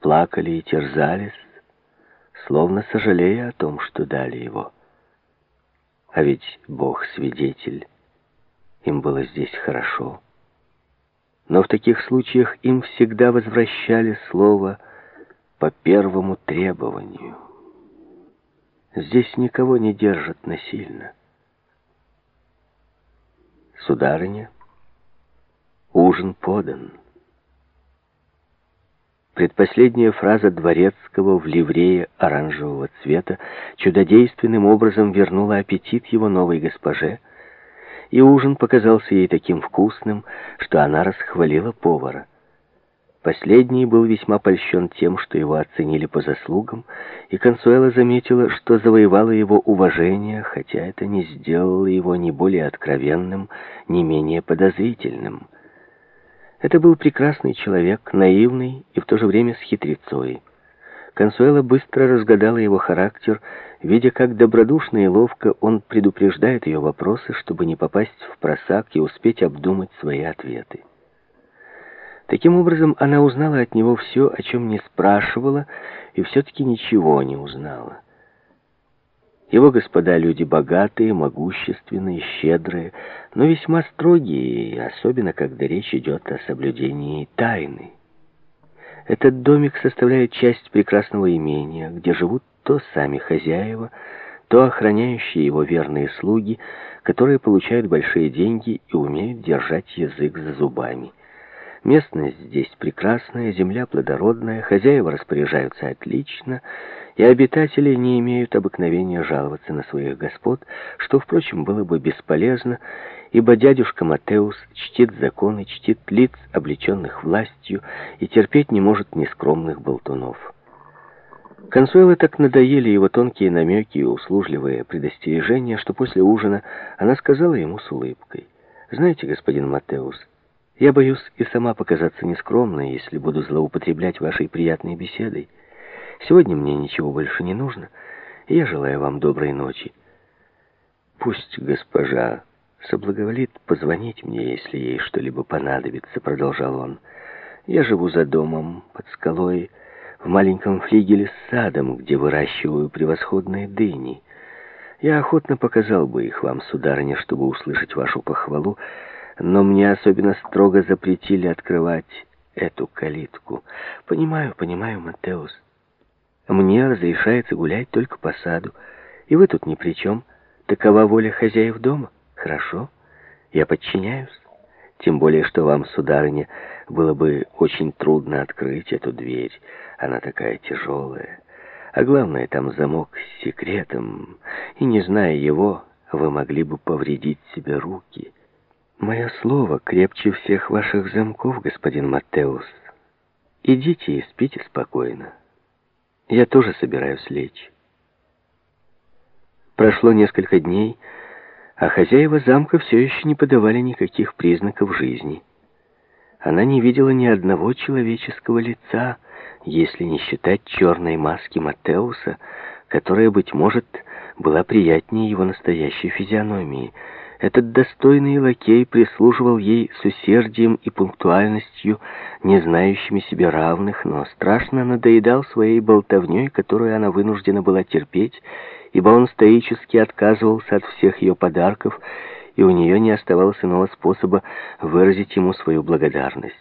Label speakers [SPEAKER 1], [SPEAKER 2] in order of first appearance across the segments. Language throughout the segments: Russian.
[SPEAKER 1] плакали и терзались, словно сожалея о том, что дали его. А ведь Бог свидетель, им было здесь хорошо. Но в таких случаях им всегда возвращали слово по первому требованию. Здесь никого не держат насильно. Сударыня, ужин подан. Предпоследняя фраза Дворецкого в ливрее оранжевого цвета чудодейственным образом вернула аппетит его новой госпоже, и ужин показался ей таким вкусным, что она расхвалила повара. Последний был весьма польщен тем, что его оценили по заслугам, и Консуэла заметила, что завоевала его уважение, хотя это не сделало его ни более откровенным, ни менее подозрительным. Это был прекрасный человек, наивный и в то же время с хитрецой. Консуэла быстро разгадала его характер, видя, как добродушно и ловко он предупреждает ее вопросы, чтобы не попасть в просак и успеть обдумать свои ответы. Таким образом, она узнала от него все, о чем не спрашивала, и все-таки ничего не узнала. Его господа люди богатые, могущественные, щедрые, но весьма строгие, особенно когда речь идет о соблюдении тайны. Этот домик составляет часть прекрасного имения, где живут то сами хозяева, то охраняющие его верные слуги, которые получают большие деньги и умеют держать язык за зубами. Местность здесь прекрасная, земля плодородная, хозяева распоряжаются отлично, и обитатели не имеют обыкновения жаловаться на своих господ, что, впрочем, было бы бесполезно, ибо дядюшка Матеус чтит законы, чтит лиц, облеченных властью, и терпеть не может нескромных болтунов. Консуэлы так надоели его тонкие намеки и услужливые предостережения, что после ужина она сказала ему с улыбкой, «Знаете, господин Матеус, я боюсь и сама показаться нескромной, если буду злоупотреблять вашей приятной беседой. Сегодня мне ничего больше не нужно, и я желаю вам доброй ночи. Пусть госпожа соблаговолит позвонить мне, если ей что-либо понадобится, продолжал он. Я живу за домом, под скалой, в маленьком флигеле с садом, где выращиваю превосходные дыни. Я охотно показал бы их вам, сударыня, чтобы услышать вашу похвалу, но мне особенно строго запретили открывать эту калитку. Понимаю, понимаю, Матеус. Мне разрешается гулять только по саду, и вы тут ни при чем. Такова воля хозяев дома. Хорошо, я подчиняюсь. Тем более, что вам, сударыня, было бы очень трудно открыть эту дверь. Она такая тяжелая. А главное, там замок с секретом, и, не зная его, вы могли бы повредить себе руки. Мое слово крепче всех ваших замков, господин Маттеус. Идите и спите спокойно. Я тоже собираюсь лечь. Прошло несколько дней, а хозяева замка все еще не подавали никаких признаков жизни. Она не видела ни одного человеческого лица, если не считать черной маски Маттеуса, которая, быть может, была приятнее его настоящей физиономии — этот достойный лакей прислуживал ей с усердием и пунктуальностью, не знающими себе равных, но страшно надоедал своей болтовней, которую она вынуждена была терпеть, ибо он стоически отказывался от всех ее подарков, и у нее не оставалось иного способа выразить ему свою благодарность.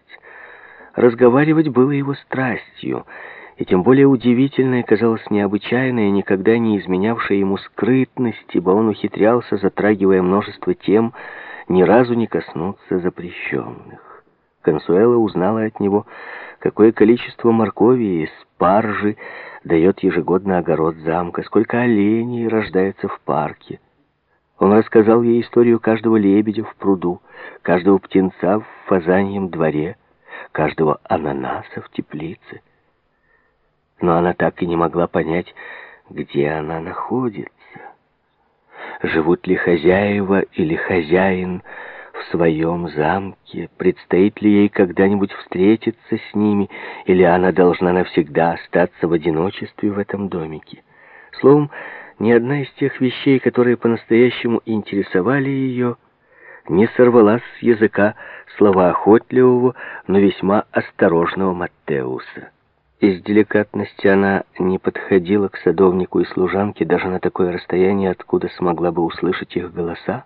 [SPEAKER 1] Разговаривать было его страстью — и тем более удивительной казалась необычайная, никогда не изменявшая ему скрытность, ибо он ухитрялся, затрагивая множество тем, ни разу не коснуться запрещенных. Консуэла узнала от него, какое количество моркови и спаржи дает ежегодно огород замка, сколько оленей рождается в парке. Он рассказал ей историю каждого лебедя в пруду, каждого птенца в фазаньем дворе, каждого ананаса в теплице но она так и не могла понять, где она находится. Живут ли хозяева или хозяин в своем замке? Предстоит ли ей когда-нибудь встретиться с ними, или она должна навсегда остаться в одиночестве в этом домике? Словом, ни одна из тех вещей, которые по-настоящему интересовали ее, не сорвалась с языка слова охотливого, но весьма осторожного Маттеуса. Из деликатности она не подходила к садовнику и служанке даже на такое расстояние, откуда смогла бы услышать их голоса.